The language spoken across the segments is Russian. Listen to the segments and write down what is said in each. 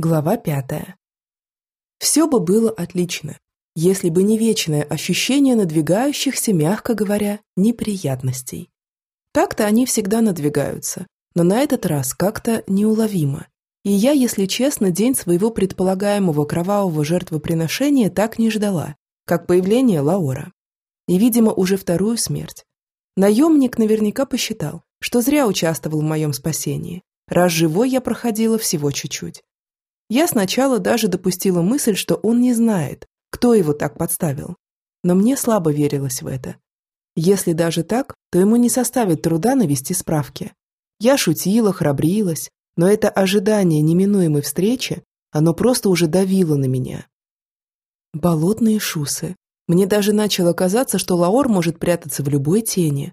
Глава пятая. Все бы было отлично, если бы не вечное ощущение надвигающихся, мягко говоря, неприятностей. Так-то они всегда надвигаются, но на этот раз как-то неуловимо. И я, если честно, день своего предполагаемого кровавого жертвоприношения так не ждала, как появление Лаора. И, видимо, уже вторую смерть. Наемник наверняка посчитал, что зря участвовал в моем спасении, раз живой я проходила всего чуть-чуть. Я сначала даже допустила мысль, что он не знает, кто его так подставил. Но мне слабо верилось в это. Если даже так, то ему не составит труда навести справки. Я шутила, храбрилась, но это ожидание неминуемой встречи, оно просто уже давило на меня. Болотные шусы. Мне даже начало казаться, что Лаор может прятаться в любой тени.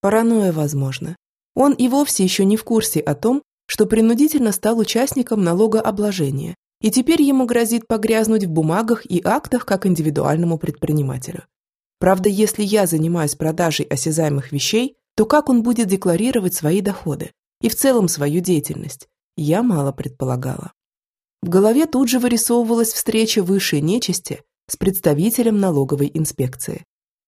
Паранойя, возможно. Он и вовсе еще не в курсе о том, что принудительно стал участником налогообложения, и теперь ему грозит погрязнуть в бумагах и актах как индивидуальному предпринимателю. Правда, если я занимаюсь продажей осязаемых вещей, то как он будет декларировать свои доходы и в целом свою деятельность, я мало предполагала. В голове тут же вырисовывалась встреча высшей нечисти с представителем налоговой инспекции.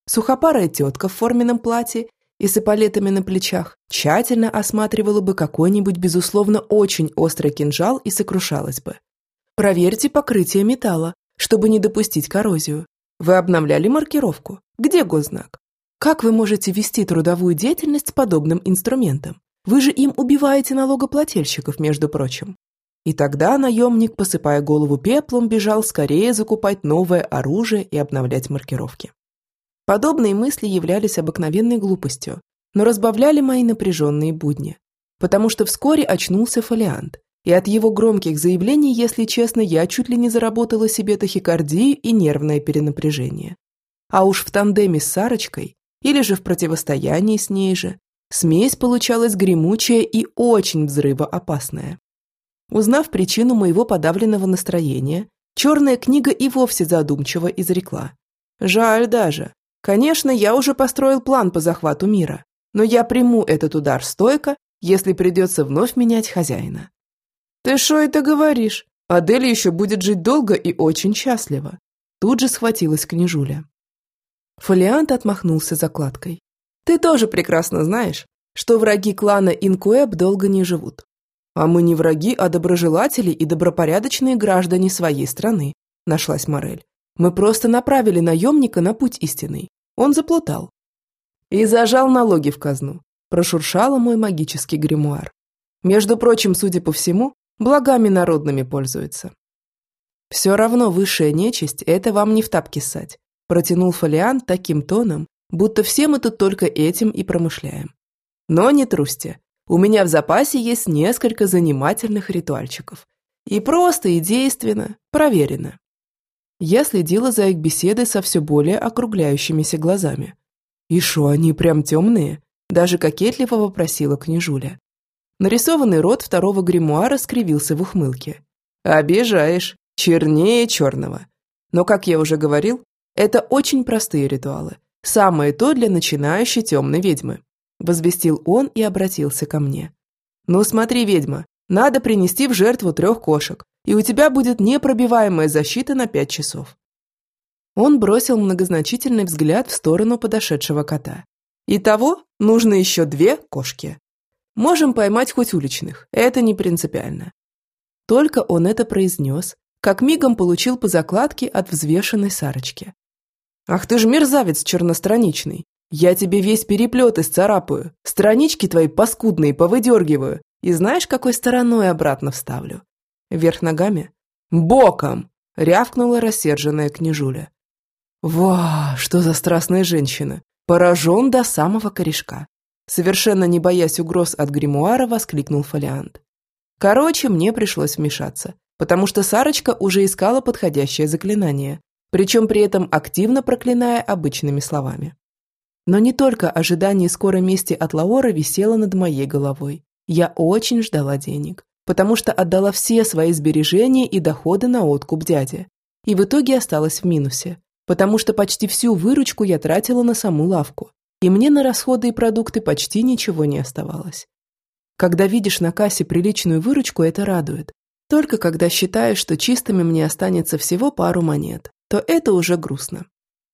Сухопарая тетка в форменном платье и с эполетами на плечах, тщательно осматривала бы какой-нибудь, безусловно, очень острый кинжал и сокрушалась бы. Проверьте покрытие металла, чтобы не допустить коррозию. Вы обновляли маркировку? Где госзнак? Как вы можете вести трудовую деятельность с подобным инструментом? Вы же им убиваете налогоплательщиков, между прочим. И тогда наемник, посыпая голову пеплом, бежал скорее закупать новое оружие и обновлять маркировки. Подобные мысли являлись обыкновенной глупостью, но разбавляли мои напряженные будни. Потому что вскоре очнулся фолиант, и от его громких заявлений, если честно, я чуть ли не заработала себе тахикардию и нервное перенапряжение. А уж в тандеме с Сарочкой, или же в противостоянии с ней же, смесь получалась гремучая и очень взрывоопасная. Узнав причину моего подавленного настроения, черная книга и вовсе задумчиво изрекла. Жаль даже, Конечно, я уже построил план по захвату мира, но я приму этот удар стойко, если придется вновь менять хозяина. Ты что это говоришь? Адель еще будет жить долго и очень счастливо. Тут же схватилась княжуля. Фолиант отмахнулся закладкой. Ты тоже прекрасно знаешь, что враги клана Инкуэб долго не живут. А мы не враги, а доброжелатели и добропорядочные граждане своей страны, нашлась Морель. Мы просто направили наемника на путь истинный. Он заплутал. И зажал налоги в казну. Прошуршала мой магический гримуар. Между прочим, судя по всему, благами народными пользуется. Все равно высшая нечисть – это вам не в тапки ссать. Протянул фолиант таким тоном, будто все мы тут только этим и промышляем. Но не трусьте. У меня в запасе есть несколько занимательных ритуальчиков. И просто, и действенно, проверено. Я следила за их беседой со все более округляющимися глазами. «И шо, они прям темные?» Даже кокетливо вопросила княжуля. Нарисованный рот второго гримуара скривился в ухмылке. «Обижаешь. Чернее черного. Но, как я уже говорил, это очень простые ритуалы. Самое то для начинающей темной ведьмы», возвестил он и обратился ко мне. «Ну смотри, ведьма, надо принести в жертву трех кошек, и у тебя будет непробиваемая защита на пять часов». Он бросил многозначительный взгляд в сторону подошедшего кота. «Итого нужно еще две кошки. Можем поймать хоть уличных, это не принципиально». Только он это произнес, как мигом получил по закладке от взвешенной Сарочки. «Ах ты ж мерзавец черностраничный! Я тебе весь переплет исцарапаю, странички твои паскудные повыдергиваю, и знаешь, какой стороной обратно вставлю? Вверх ногами? Боком! Рявкнула рассерженная княжуля. Ва, что за страстная женщина! Поражен до самого корешка. Совершенно не боясь угроз от гримуара, воскликнул фолиант. Короче, мне пришлось вмешаться, потому что Сарочка уже искала подходящее заклинание, причем при этом активно проклиная обычными словами. Но не только ожидание скорой мести от Лаора висело над моей головой. Я очень ждала денег потому что отдала все свои сбережения и доходы на откуп дяде. И в итоге осталась в минусе, потому что почти всю выручку я тратила на саму лавку, и мне на расходы и продукты почти ничего не оставалось. Когда видишь на кассе приличную выручку, это радует. Только когда считаешь, что чистыми мне останется всего пару монет, то это уже грустно.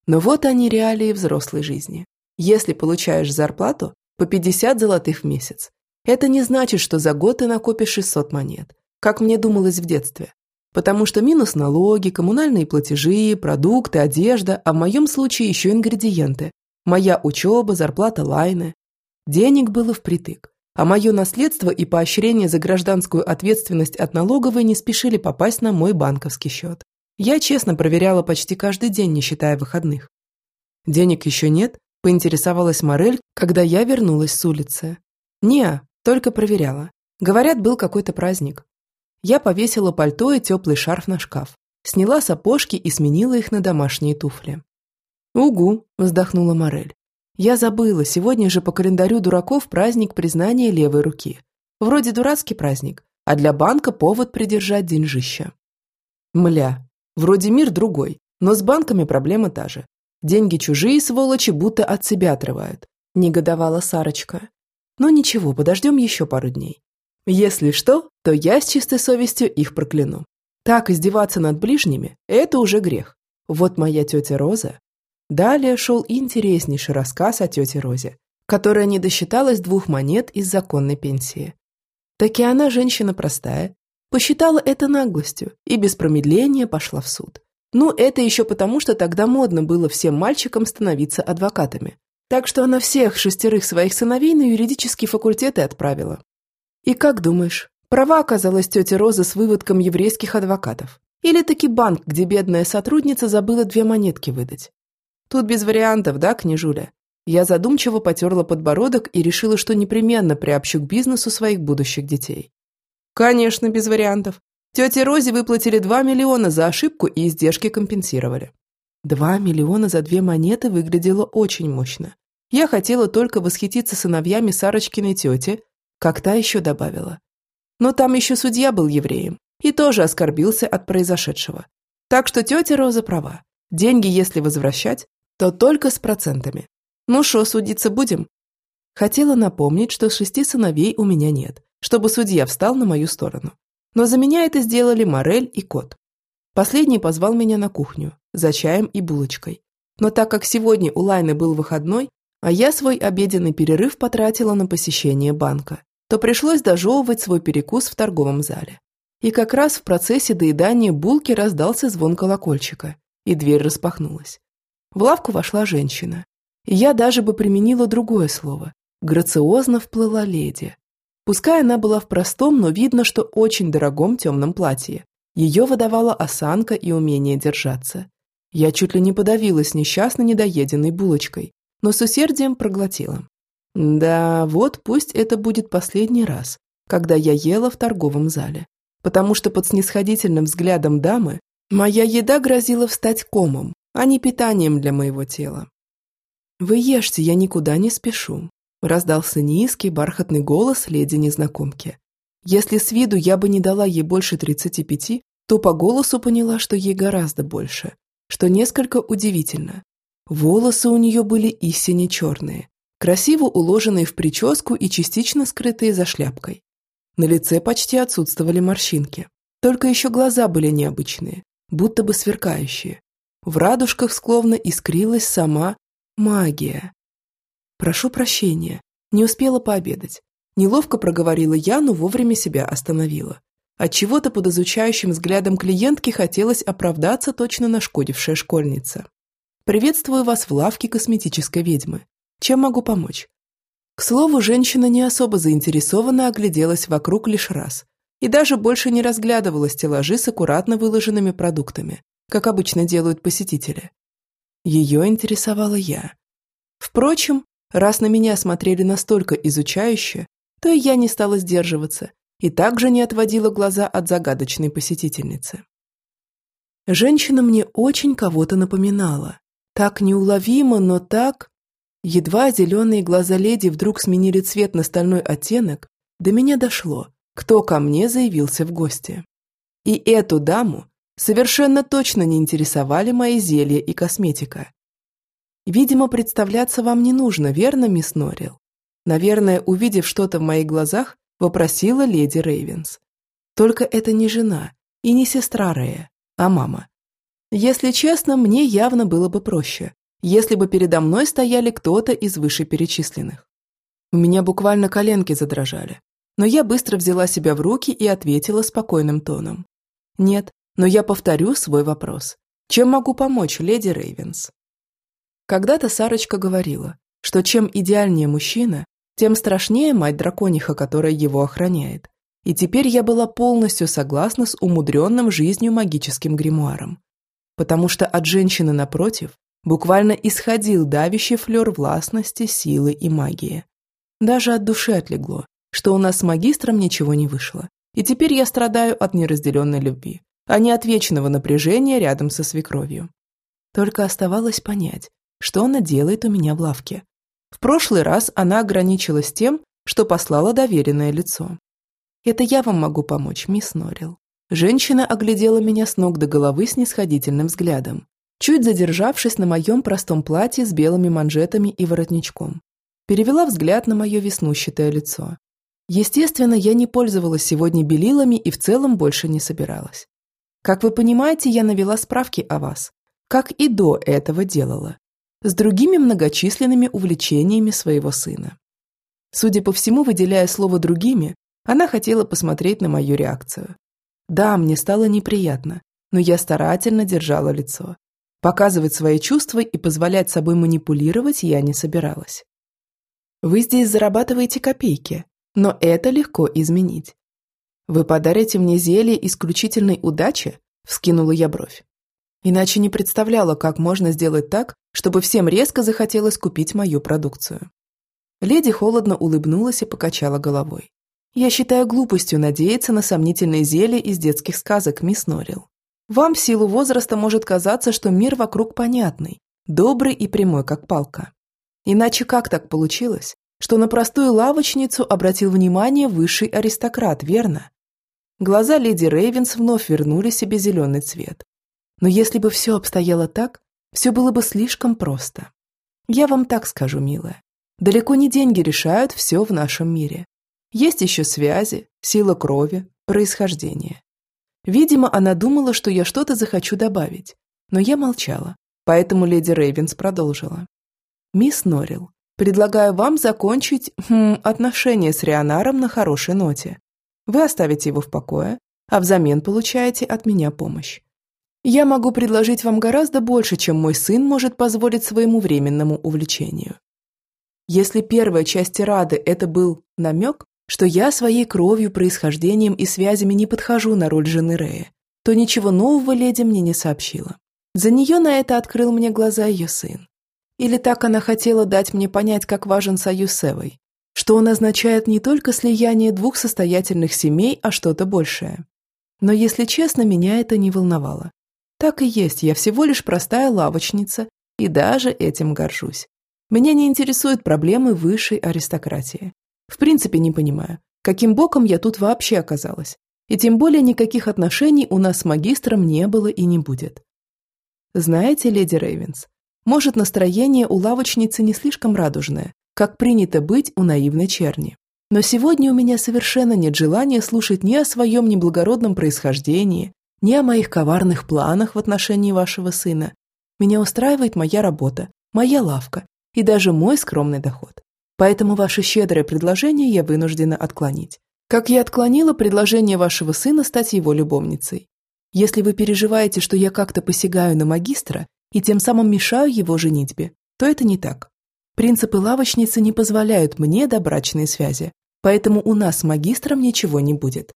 Но вот они реалии взрослой жизни. Если получаешь зарплату по 50 золотых в месяц, это не значит, что за год ты накопишь 600 монет, как мне думалось в детстве. Потому что минус налоги, коммунальные платежи, продукты, одежда, а в моем случае еще ингредиенты. Моя учеба, зарплата Лайны. Денег было впритык. А мое наследство и поощрение за гражданскую ответственность от налоговой не спешили попасть на мой банковский счет. Я честно проверяла почти каждый день, не считая выходных. «Денег еще нет?» – поинтересовалась Морель, когда я вернулась с улицы. «Не, только проверяла. Говорят, был какой-то праздник. Я повесила пальто и теплый шарф на шкаф, сняла сапожки и сменила их на домашние туфли. «Угу», – вздохнула Морель. «Я забыла, сегодня же по календарю дураков праздник признания левой руки. Вроде дурацкий праздник, а для банка повод придержать деньжища». Мля, вроде мир другой, но с банками проблема та же. Деньги чужие сволочи будто от себя отрывают, негодовала Сарочка. Но ничего, подождем еще пару дней. Если что, то я с чистой совестью их прокляну. Так издеваться над ближними – это уже грех. Вот моя тетя Роза. Далее шел интереснейший рассказ о тете Розе, которая не досчиталась двух монет из законной пенсии. Так и она женщина простая, посчитала это наглостью и без промедления пошла в суд. Ну, это еще потому, что тогда модно было всем мальчикам становиться адвокатами. Так что она всех шестерых своих сыновей на юридические факультеты отправила. И как думаешь, права оказалась тетя Роза с выводком еврейских адвокатов? Или таки банк, где бедная сотрудница забыла две монетки выдать? Тут без вариантов, да, княжуля? Я задумчиво потерла подбородок и решила, что непременно приобщу к бизнесу своих будущих детей. Конечно, без вариантов. Тете Розе выплатили 2 миллиона за ошибку и издержки компенсировали. 2 миллиона за две монеты выглядело очень мощно. Я хотела только восхититься сыновьями Сарочкиной тети, как та еще добавила. Но там еще судья был евреем и тоже оскорбился от произошедшего. Так что тетя Роза права. Деньги, если возвращать, то только с процентами. Ну шо, судиться будем? Хотела напомнить, что шести сыновей у меня нет, чтобы судья встал на мою сторону. Но за меня это сделали Морель и кот. Последний позвал меня на кухню, за чаем и булочкой. Но так как сегодня у Лайны был выходной, а я свой обеденный перерыв потратила на посещение банка, то пришлось дожевывать свой перекус в торговом зале. И как раз в процессе доедания булки раздался звон колокольчика, и дверь распахнулась. В лавку вошла женщина. И я даже бы применила другое слово. Грациозно вплыла леди. Пускай она была в простом, но видно, что очень дорогом темном платье. Ее выдавала осанка и умение держаться. Я чуть ли не подавилась несчастно недоеденной булочкой, но с усердием проглотила. Да, вот пусть это будет последний раз, когда я ела в торговом зале. Потому что под снисходительным взглядом дамы моя еда грозила встать комом, а не питанием для моего тела. «Вы ешьте, я никуда не спешу», – раздался низкий бархатный голос леди-незнакомки. Если с виду я бы не дала ей больше 35, то по голосу поняла, что ей гораздо больше, что несколько удивительно. Волосы у нее были истинно черные, красиво уложенные в прическу и частично скрытые за шляпкой. На лице почти отсутствовали морщинки, только еще глаза были необычные, будто бы сверкающие. В радужках словно искрилась сама магия. «Прошу прощения, не успела пообедать». Неловко проговорила я, но вовремя себя остановила. Отчего-то под изучающим взглядом клиентки хотелось оправдаться точно нашкодившая школьница. «Приветствую вас в лавке косметической ведьмы. Чем могу помочь? К слову, женщина не особо заинтересованно огляделась вокруг лишь раз и даже больше не разглядывала стеллажи с аккуратно выложенными продуктами, как обычно делают посетители. Ее интересовала я. Впрочем, раз на меня смотрели настолько изучающе, то и я не стала сдерживаться и также не отводила глаза от загадочной посетительницы. Женщина мне очень кого-то напоминала. Так неуловимо, но так... Едва зеленые глаза леди вдруг сменили цвет на стальной оттенок, до меня дошло, кто ко мне заявился в гости. И эту даму совершенно точно не интересовали мои зелья и косметика. Видимо, представляться вам не нужно, верно, мисс Норрил? Наверное, увидев что-то в моих глазах, вопросила леди Рейвенс. Только это не жена и не сестра Рея, а мама. Если честно, мне явно было бы проще, если бы передо мной стояли кто-то из вышеперечисленных. У меня буквально коленки задрожали, но я быстро взяла себя в руки и ответила спокойным тоном. «Нет, но я повторю свой вопрос. Чем могу помочь, леди Рейвенс?» Когда-то Сарочка говорила, что чем идеальнее мужчина, тем страшнее мать дракониха, которая его охраняет. И теперь я была полностью согласна с умудренным жизнью магическим гримуаром. Потому что от женщины напротив буквально исходил давящий флер властности, силы и магии. Даже от души отлегло, что у нас с магистром ничего не вышло. И теперь я страдаю от неразделенной любви, а не от вечного напряжения рядом со свекровью. Только оставалось понять, что она делает у меня в лавке. В прошлый раз она ограничилась тем, что послала доверенное лицо. «Это я вам могу помочь, мисс Норрилл». Женщина оглядела меня с ног до головы с нисходительным взглядом, чуть задержавшись на моем простом платье с белыми манжетами и воротничком. Перевела взгляд на мое веснущатое лицо. Естественно, я не пользовалась сегодня белилами и в целом больше не собиралась. Как вы понимаете, я навела справки о вас, как и до этого делала с другими многочисленными увлечениями своего сына. Судя по всему, выделяя слово «другими», она хотела посмотреть на мою реакцию. Да, мне стало неприятно, но я старательно держала лицо. Показывать свои чувства и позволять собой манипулировать я не собиралась. Вы здесь зарабатываете копейки, но это легко изменить. Вы подарите мне зелье исключительной удачи? Вскинула я бровь. Иначе не представляла, как можно сделать так, чтобы всем резко захотелось купить мою продукцию. Леди холодно улыбнулась и покачала головой. «Я считаю глупостью надеяться на сомнительные зелья из детских сказок, мисс Норрилл. Вам в силу возраста может казаться, что мир вокруг понятный, добрый и прямой, как палка. Иначе как так получилось, что на простую лавочницу обратил внимание высший аристократ, верно? Глаза леди Рейвенс вновь вернули себе зеленый цвет. Но если бы все обстояло так, все было бы слишком просто. Я вам так скажу, милая. Далеко не деньги решают все в нашем мире. Есть еще связи, сила крови, происхождение. Видимо, она думала, что я что-то захочу добавить, но я молчала, поэтому леди Рейвенс продолжила. «Мисс Норрилл, предлагаю вам закончить хм, отношения с Рионаром на хорошей ноте. Вы оставите его в покое, а взамен получаете от меня помощь. Я могу предложить вам гораздо больше, чем мой сын может позволить своему временному увлечению. Если первая часть тирады это был намек, что я своей кровью, происхождением и связями не подхожу на роль жены Рея, то ничего нового леди мне не сообщила. За нее на это открыл мне глаза ее сын. Или так она хотела дать мне понять, как важен союз с Эвой, что он означает не только слияние двух состоятельных семей, а что-то большее. Но, если честно, меня это не волновало. Так и есть, я всего лишь простая лавочница, и даже этим горжусь. Меня не интересуют проблемы высшей аристократии. В принципе, не понимаю, каким боком я тут вообще оказалась. И тем более никаких отношений у нас с магистром не было и не будет. Знаете, леди Рейвенс, может, настроение у лавочницы не слишком радужное, как принято быть у наивной черни. Но сегодня у меня совершенно нет желания слушать ни о своем неблагородном происхождении, ни о моих коварных планах в отношении вашего сына. Меня устраивает моя работа, моя лавка и даже мой скромный доход. Поэтому ваше щедрое предложение я вынуждена отклонить. Как я отклонила предложение вашего сына стать его любовницей. Если вы переживаете, что я как-то посягаю на магистра и тем самым мешаю его женитьбе, то это не так. Принципы лавочницы не позволяют мне добрачные связи, поэтому у нас с магистром ничего не будет.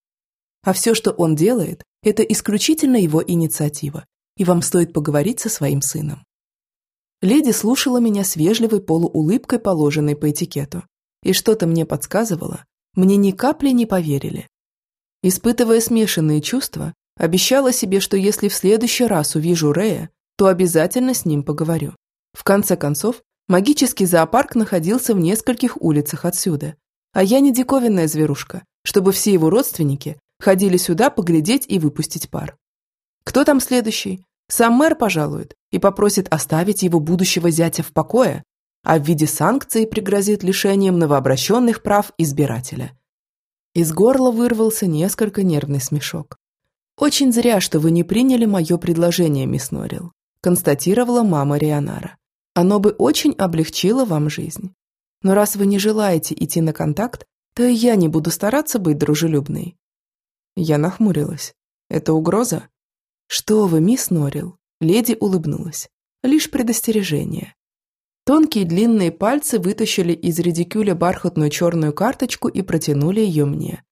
А все, что он делает, это исключительно его инициатива, и вам стоит поговорить со своим сыном. Леди слушала меня с вежливой полуулыбкой, положенной по этикету, и что-то мне подсказывало, мне ни капли не поверили. Испытывая смешанные чувства, обещала себе, что если в следующий раз увижу Рея, то обязательно с ним поговорю. В конце концов, магический зоопарк находился в нескольких улицах отсюда, а я не диковинная зверушка, чтобы все его родственники ходили сюда поглядеть и выпустить пар. Кто там следующий? Сам мэр пожалует и попросит оставить его будущего зятя в покое, а в виде санкции пригрозит лишением новообращенных прав избирателя. Из горла вырвался несколько нервный смешок. «Очень зря, что вы не приняли мое предложение, мисс Норрил», констатировала мама Рионара. «Оно бы очень облегчило вам жизнь. Но раз вы не желаете идти на контакт, то и я не буду стараться быть дружелюбной». Я нахмурилась. «Это угроза?» «Что вы, мисс Норрил?» Леди улыбнулась. «Лишь предостережение. Тонкие длинные пальцы вытащили из редикюля бархатную черную карточку и протянули ее мне.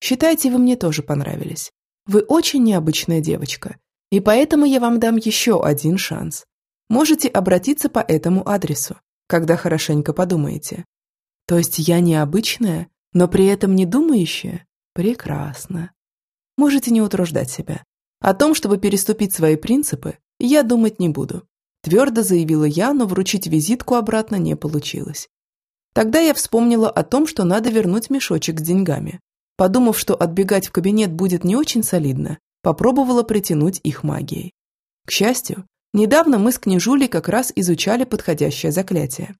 «Считайте, вы мне тоже понравились. Вы очень необычная девочка, и поэтому я вам дам еще один шанс. Можете обратиться по этому адресу, когда хорошенько подумаете. То есть я необычная, но при этом не думающая? Прекрасно. Можете не утруждать себя. О том, чтобы переступить свои принципы, я думать не буду. Твердо заявила я, но вручить визитку обратно не получилось. Тогда я вспомнила о том, что надо вернуть мешочек с деньгами. Подумав, что отбегать в кабинет будет не очень солидно, попробовала притянуть их магией. К счастью, недавно мы с княжулей как раз изучали подходящее заклятие.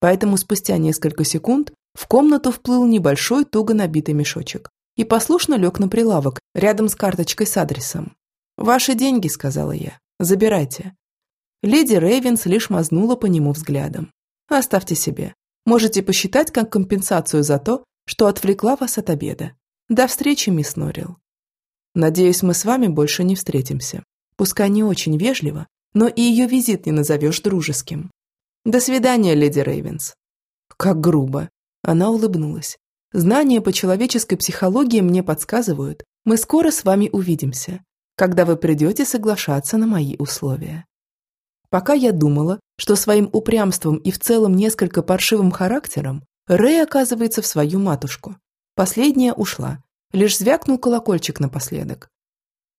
Поэтому спустя несколько секунд в комнату вплыл небольшой туго набитый мешочек и послушно лег на прилавок рядом с карточкой с адресом. «Ваши деньги», — сказала я, — «забирайте. Леди Рейвенс лишь мазнула по нему взглядом. «Оставьте себе. Можете посчитать как компенсацию за то, что отвлекла вас от обеда. До встречи, мисс Норрил. Надеюсь, мы с вами больше не встретимся. Пускай не очень вежливо, но и ее визит не назовешь дружеским. До свидания, леди Рейвенс». Как грубо. Она улыбнулась. Знания по человеческой психологии мне подсказывают, мы скоро с вами увидимся, когда вы придете соглашаться на мои условия. Пока я думала, что своим упрямством и в целом несколько паршивым характером Рэй оказывается в свою матушку. Последняя ушла, лишь звякнул колокольчик напоследок.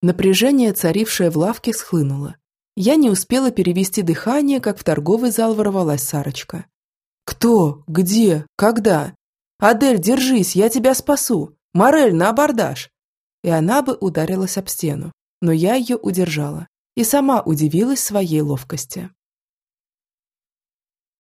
Напряжение, царившее в лавке, схлынуло. Я не успела перевести дыхание, как в торговый зал ворвалась Сарочка. «Кто? Где? Когда? Адель, держись, я тебя спасу! Морель, на абордаж!» И она бы ударилась об стену, но я ее удержала и сама удивилась своей ловкости.